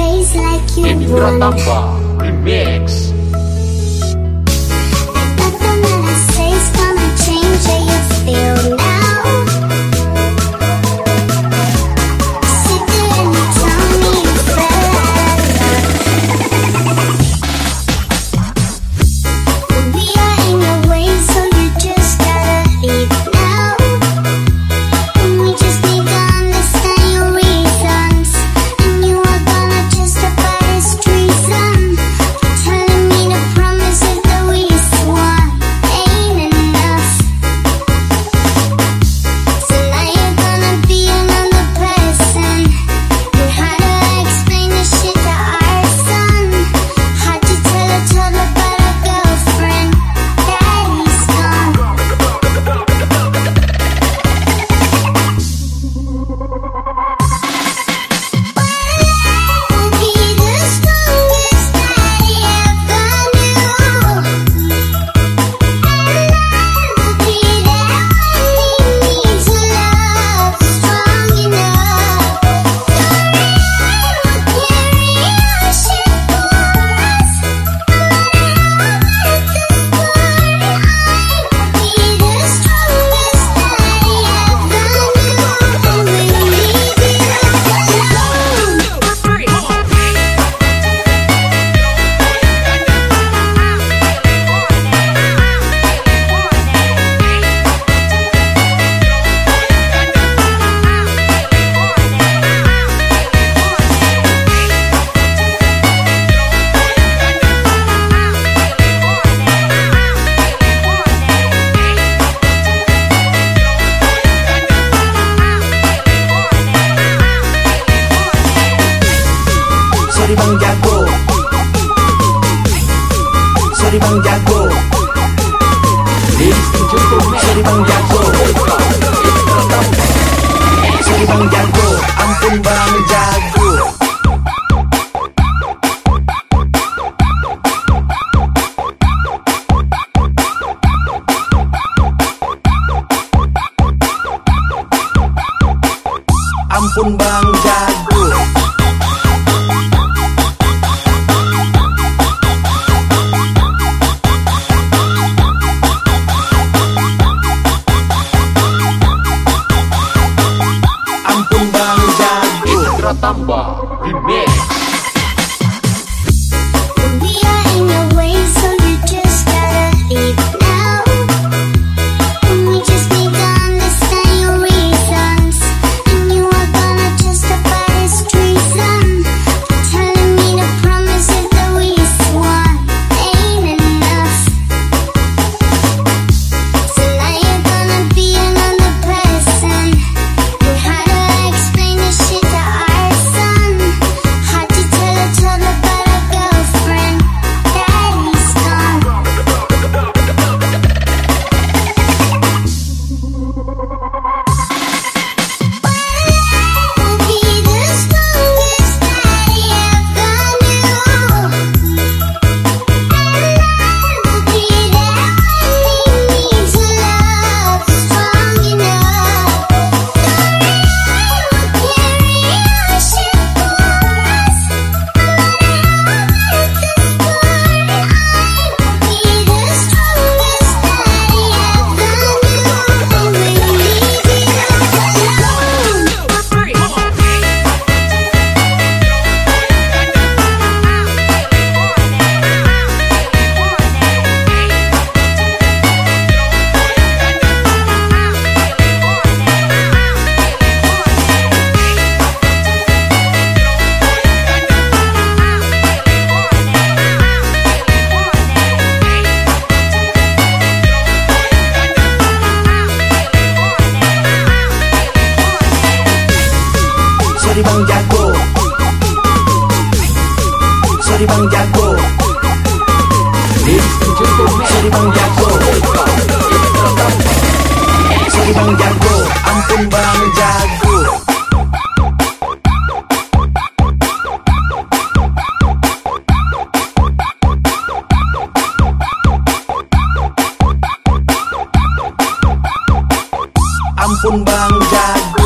face like you want. Remix. Sorry bang jago. Sorry bang jago. Sorry bang jago. Sorry bang jago. Ampun bang jago. Ampun bang tambah remix. băng giá cô Sẽ đi băng giá cô Sẽ đi băng giá cô Ampun bang jago Ampun bang jago